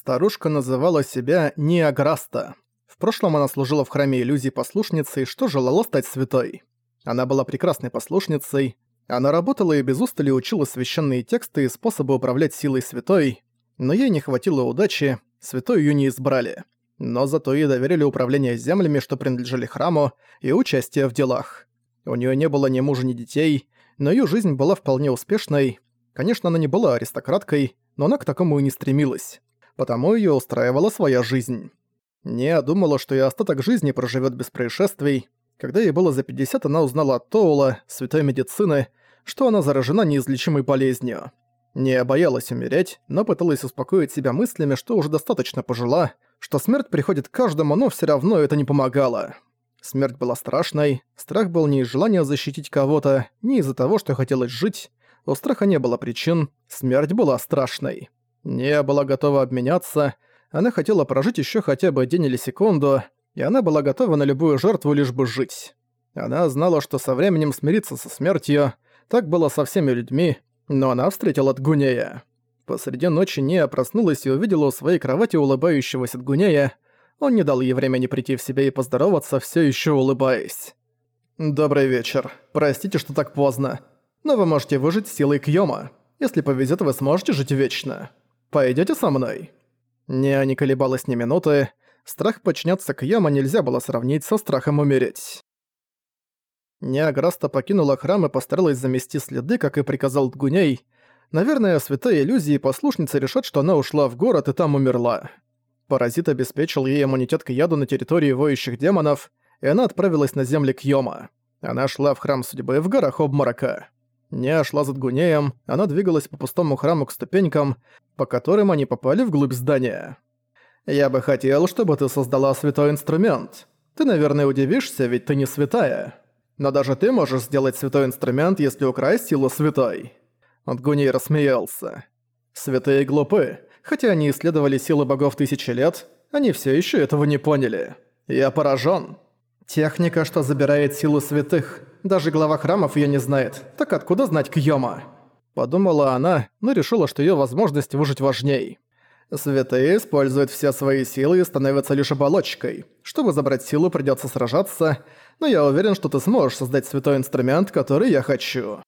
Старушка называла себя Ниаграста. В прошлом она служила в храме иллюзий послушницей, что желала стать святой. Она была прекрасной послушницей, она работала и без устали учила священные тексты и способы управлять силой святой, но ей не хватило удачи, святой ее не избрали. Но зато ей доверили управление землями, что принадлежали храму, и участие в делах. У нее не было ни мужа, ни детей, но ее жизнь была вполне успешной. Конечно, она не была аристократкой, но она к такому и не стремилась. Потому ее устраивала своя жизнь. Не думала, что и остаток жизни проживет без происшествий. Когда ей было за 50, она узнала от Тоула, святой медицины, что она заражена неизлечимой болезнью. Не боялась умереть, но пыталась успокоить себя мыслями, что уже достаточно пожила, что смерть приходит к каждому, но все равно это не помогало. Смерть была страшной, страх был не из желания защитить кого-то, не из-за того, что хотелось жить. У страха не было причин, смерть была страшной. Не была готова обменяться, она хотела прожить еще хотя бы день или секунду, и она была готова на любую жертву лишь бы жить. Она знала, что со временем смирится со смертью, так было со всеми людьми, но она встретила Дгунея. Посреди ночи Нея проснулась и увидела у своей кровати улыбающегося Дгунея. Он не дал ей времени прийти в себя и поздороваться, все еще улыбаясь. «Добрый вечер. Простите, что так поздно. Но вы можете выжить силой Кьёма. Если повезет, вы сможете жить вечно. Пойдете со мной?» Нея не колебалась ни минуты. Страх подчиняться Кьёма нельзя было сравнить со страхом умереть. Неаграста покинула храм и постаралась замести следы, как и приказал Дгуней. Наверное, святая иллюзии и послушницы решат, что она ушла в город и там умерла. Паразит обеспечил ей иммунитет к яду на территории воющих демонов, и она отправилась на земли Кьёма. Она шла в храм судьбы в горах обморока. Не шла за Дгунеем, она двигалась по пустому храму к ступенькам, по которым они попали вглубь здания. «Я бы хотел, чтобы ты создала святой инструмент. Ты, наверное, удивишься, ведь ты не святая». Но даже ты можешь сделать святой инструмент, если украсть силу святой». Антгуний рассмеялся. «Святые глупы. Хотя они исследовали силы богов тысячи лет, они все еще этого не поняли. Я поражен. Техника, что забирает силу святых. Даже глава храмов ее не знает. Так откуда знать Кьёма?» Подумала она, но решила, что ее возможность выжить важней. Святые используют все свои силы и становятся лишь оболочкой. Чтобы забрать силу, придется сражаться, но я уверен, что ты сможешь создать святой инструмент, который я хочу».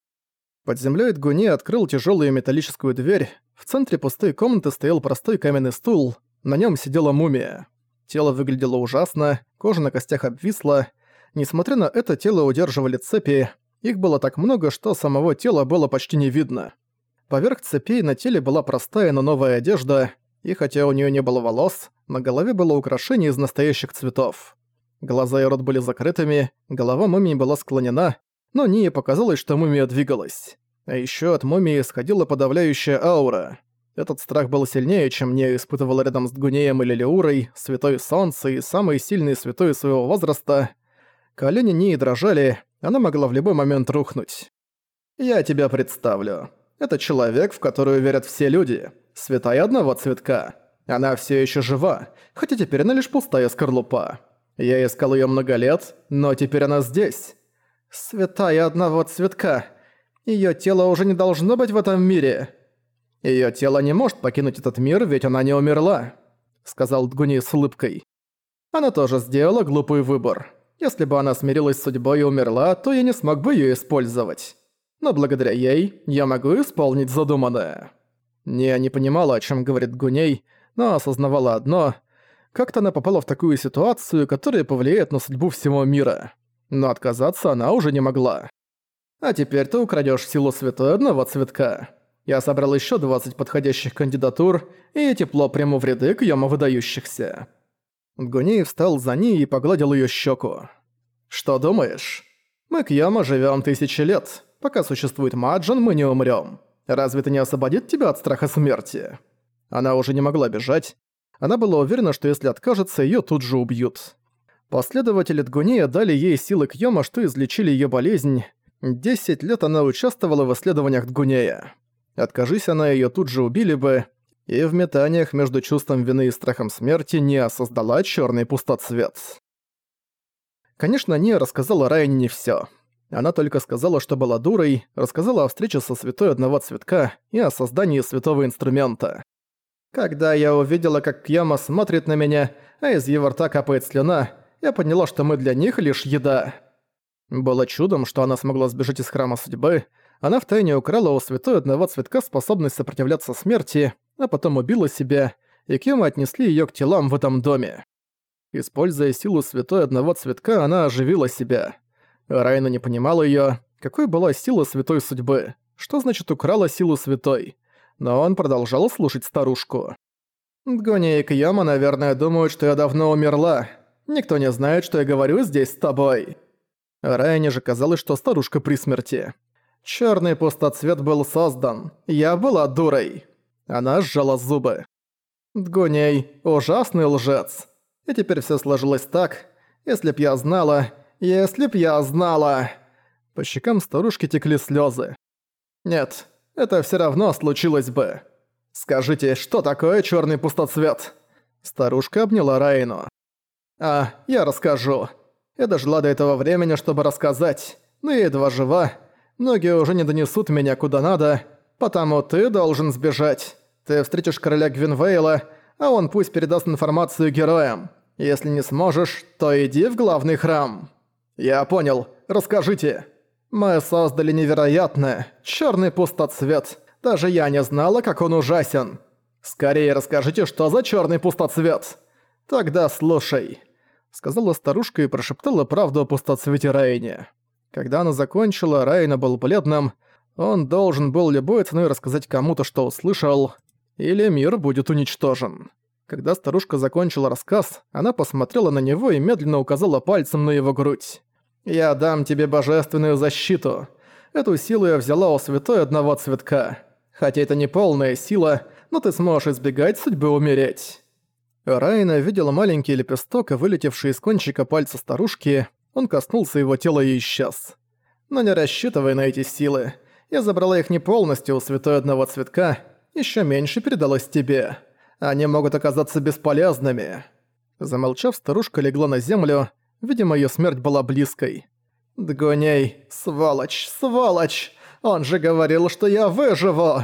Под землей Дгуни открыл тяжелую металлическую дверь. В центре пустой комнаты стоял простой каменный стул, на нем сидела мумия. Тело выглядело ужасно, кожа на костях обвисла. Несмотря на это, тело удерживали цепи, их было так много, что самого тела было почти не видно. Поверх цепей на теле была простая, но новая одежда, и хотя у нее не было волос, на голове было украшение из настоящих цветов. Глаза и рот были закрытыми, голова мумии была склонена, но Нии показалось, что мумия двигалась. А еще от мумии исходила подавляющая аура. Этот страх был сильнее, чем не испытывал рядом с Дгунеем или Леурой, Святой Солнце и самый сильный святой своего возраста. Колени Нии дрожали, она могла в любой момент рухнуть. «Я тебя представлю. Это человек, в которую верят все люди святая одного цветка. Она все еще жива, хотя теперь она лишь пустая скорлупа. Я искал ее много лет, но теперь она здесь. Святая одного цветка. Ее тело уже не должно быть в этом мире. Ее тело не может покинуть этот мир, ведь она не умерла, сказал Дгуни с улыбкой. Она тоже сделала глупый выбор. Если бы она смирилась с судьбой и умерла, то я не смог бы ее использовать. Но благодаря ей я могу исполнить задуманное. Не не понимала, о чем говорит Гуней, но осознавала одно – как-то она попала в такую ситуацию, которая повлияет на судьбу всего мира. Но отказаться она уже не могла. А теперь ты украдешь силу святой одного цветка. Я собрал еще 20 подходящих кандидатур и тепло приму в ряды к яма выдающихся. Гуней встал за ней и погладил ее щеку. «Что думаешь? Мы к Яма живем тысячи лет. Пока существует Маджан, мы не умрем. Разве это не освободит тебя от страха смерти?» Она уже не могла бежать. Она была уверена, что если откажется, её тут же убьют. Последователи Дгунея дали ей силы Кьёма, что излечили её болезнь. Десять лет она участвовала в исследованиях Дгунея. Откажись она, её тут же убили бы, и в метаниях между чувством вины и страхом смерти не создала чёрный пустоцвет. Конечно, Ния рассказала Райане не всё. Она только сказала, что была дурой, рассказала о встрече со святой одного цветка и о создании святого инструмента. Когда я увидела, как Кьяма смотрит на меня, а из его рта капает слюна, я поняла, что мы для них лишь еда. Было чудом, что она смогла сбежать из Храма Судьбы, она втайне украла у святой одного цветка способность сопротивляться смерти, а потом убила себя, и Кема отнесли её к телам в этом доме. Используя силу святой одного цветка, она оживила себя. Райна не понимала её, какой была сила святой судьбы, что значит украла силу святой. Но он продолжал слушать старушку. «Дгони и Кьяма, наверное, думают, что я давно умерла. Никто не знает, что я говорю здесь с тобой». Райне же казалось, что старушка при смерти. Чёрный пустоцвет был создан. Я была дурой. Она сжала зубы. Дгуней – ужасный лжец. И теперь всё сложилось так. Если б я знала... Если б я знала... По щекам старушки текли слёзы. Нет, это всё равно случилось бы. Скажите, что такое чёрный пустоцвет? Старушка обняла Райну. А, я расскажу. Я дожила до этого времени, чтобы рассказать, но я едва жива, Ноги уже не донесут меня куда надо, потому ты должен сбежать. Ты встретишь короля Гвинвейла, а он пусть передаст информацию героям. Если не сможешь, то иди в главный храм. Я понял. Расскажите. Мы создали невероятное, черный пустоцвет. Даже я не знала, как он ужасен. Скорее расскажите, что за черный пустоцвет. Тогда слушай. Сказала старушка и прошептала правду о пустоцвете Райне. Когда она закончила, Райна был бледным. Он должен был любой ценой рассказать кому-то, что услышал, или мир будет уничтожен. Когда старушка закончила рассказ, она посмотрела на него и медленно указала пальцем на его грудь. «Я дам тебе божественную защиту. Эту силу я взяла у святой одного цветка. Хотя это не полная сила, но ты сможешь избегать судьбы умереть». Райна видела маленький лепесток, вылетевший из кончика пальца старушки, он коснулся его тела и исчез. Но не рассчитывай на эти силы. Я забрала их не полностью у святой одного цветка, еще меньше передалось тебе. Они могут оказаться бесполезными. Замолчав, старушка легла на землю. Видимо, ее смерть была близкой. «Дгоней, сволочь, сволочь! Он же говорил, что я выживу!»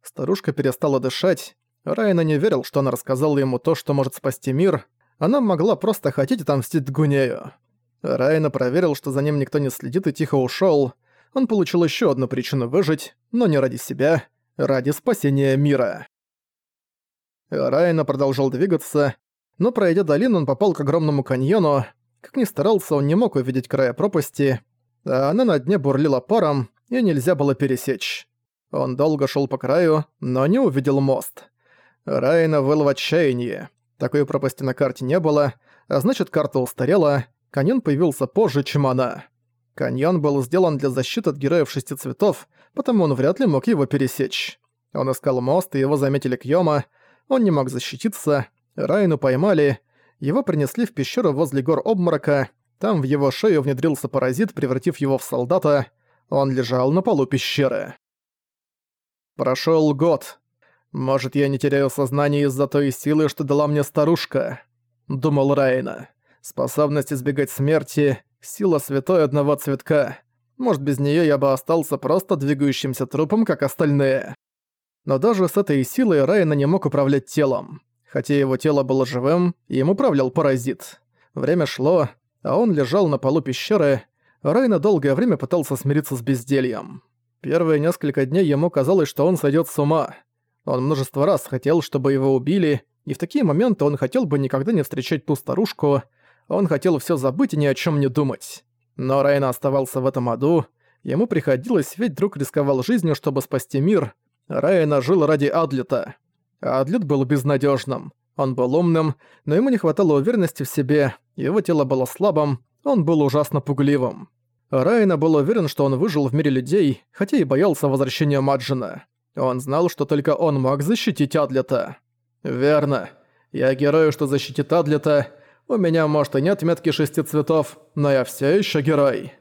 Старушка перестала дышать. Райна не верил, что она рассказала ему то, что может спасти мир. Она могла просто хотеть отомстить Дгунею. Райна проверил, что за ним никто не следит и тихо ушёл. Он получил ещё одну причину выжить, но не ради себя, ради спасения мира. Райна продолжал двигаться, но пройдя долину, он попал к огромному каньону. Как ни старался, он не мог увидеть края пропасти, а она на дне бурлила паром, и нельзя было пересечь. Он долго шёл по краю, но не увидел мост. Райна выл в отчаянии. Такой пропасти на карте не было, а значит карта устарела, Каньон появился позже, чем она. Каньон был сделан для защиты от героев шести цветов, потому он вряд ли мог его пересечь. Он искал мост, и его заметили Кьёма. Он не мог защититься. Райну поймали. Его принесли в пещеру возле гор обморока. Там в его шею внедрился паразит, превратив его в солдата. Он лежал на полу пещеры. Прошёл год. Может, я не теряю сознание из-за той силы, что дала мне старушка, думал Райна. Способность избегать смерти, сила святой одного цветка. Может, без неё я бы остался просто двигающимся трупом, как остальные. Но даже с этой силой Райна не мог управлять телом. Хотя его тело было живым, им управлял паразит. Время шло, а он лежал на полу пещеры. Райна долгое время пытался смириться с бездельем. Первые несколько дней ему казалось, что он сойдёт с ума. Он множество раз хотел, чтобы его убили, и в такие моменты он хотел бы никогда не встречать ту старушку, он хотел все забыть и ни о чем не думать. Но Райна оставался в этом аду. Ему приходилось, ведь друг рисковал жизнью, чтобы спасти мир. Райна жил ради Адлета. Адлет был безнадежным. Он был умным, но ему не хватало уверенности в себе, его тело было слабым, он был ужасно пугливым. Райна был уверен, что он выжил в мире людей, хотя и боялся возвращения Маджина. Он знал, что только он мог защитить Адлета. «Верно. Я герой, что защитит Адлета, у меня, может, и нет метки шести цветов, но я все еще герой.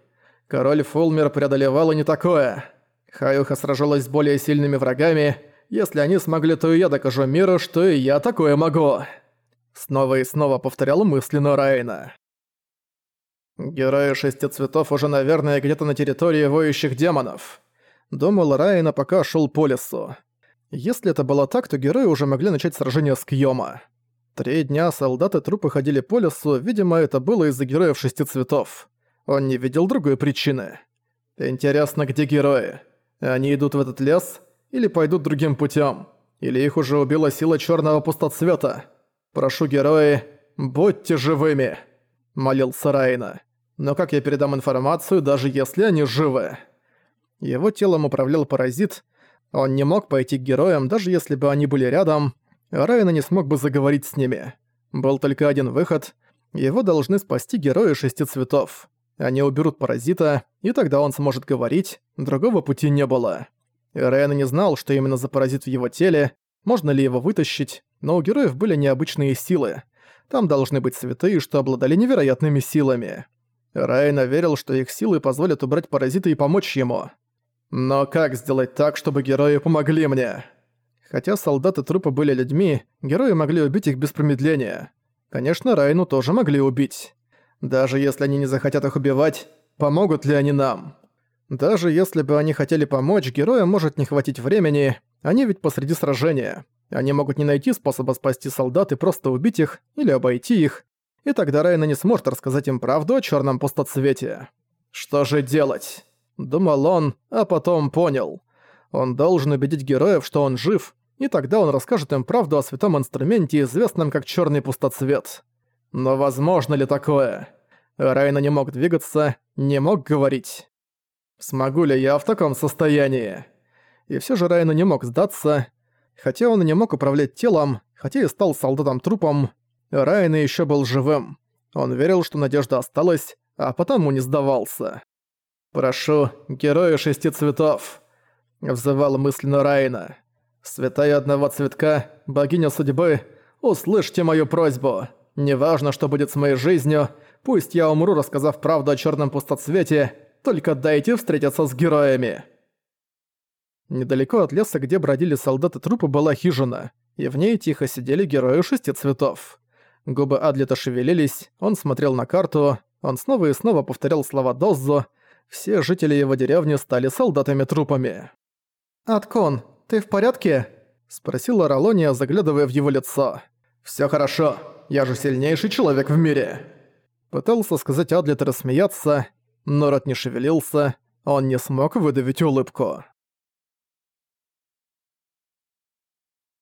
Король Фулмер преодолевал и не такое. Хаюха сражалась с более сильными врагами. Если они смогли, то и я докажу миру, что и я такое могу. Снова и снова повторял мысленно Райна. Герои шести цветов уже, наверное, где-то на территории воющих демонов. Думал Райна, пока шел по лесу. Если это было так, то герои уже могли начать сражение с Кьёма. Три дня солдаты-трупы ходили по лесу, видимо, это было из-за героев шести цветов. Он не видел другой причины. Интересно, где герои? Они идут в этот лес или пойдут другим путем? Или их уже убила сила черного пустоцвета? Прошу, герои, будьте живыми!» – молился Райна. «Но как я передам информацию, даже если они живы?» Его телом управлял паразит. Он не мог пойти к героям, даже если бы они были рядом. Райна не смог бы заговорить с ними. Был только один выход. Его должны спасти герои шести цветов. Они уберут паразита, и тогда он сможет говорить, другого пути не было. Райан не знал, что именно за паразит в его теле, можно ли его вытащить, но у героев были необычные силы. Там должны быть святые, что обладали невероятными силами. Райан верил, что их силы позволят убрать паразита и помочь ему. Но как сделать так, чтобы герои помогли мне? Хотя солдаты трупа были людьми, герои могли убить их без промедления. Конечно, Райну тоже могли убить. Даже если они не захотят их убивать, помогут ли они нам? Даже если бы они хотели помочь, героям может не хватить времени, они ведь посреди сражения. Они могут не найти способа спасти солдат и просто убить их или обойти их, и тогда Райна не сможет рассказать им правду о черном пустоцвете. Что же делать? Думал он, а потом понял. Он должен убедить героев, что он жив, и тогда он расскажет им правду о святом инструменте, известном как черный пустоцвет. Но возможно ли такое? Райна не мог двигаться, не мог говорить. Смогу ли я в таком состоянии? И все же Райна не мог сдаться. Хотя он и не мог управлять телом, хотя и стал солдатом-трупом, Райна еще был живым. Он верил, что надежда осталась, а потому не сдавался. «Прошу, герои шести цветов!» — взывал мысленно Райна. «Святая одного цветка, богиня судьбы, услышьте мою просьбу!» Неважно, что будет с моей жизнью, пусть я умру, рассказав правду о черном пустоцвете, только дайте встретиться с героями. Недалеко от леса, где бродили солдаты трупы, была хижина, и в ней тихо сидели герои шести цветов. Губы Адлета шевелились, он смотрел на карту, он снова и снова повторял слова Доззо, все жители его деревни стали солдатами-трупами. «Аткон, ты в порядке?» – спросила Ролония, заглядывая в его лицо. «Всё хорошо», я же сильнейший человек в мире!» Пытался сказать Адлет рассмеяться, но рот не шевелился, он не смог выдавить улыбку.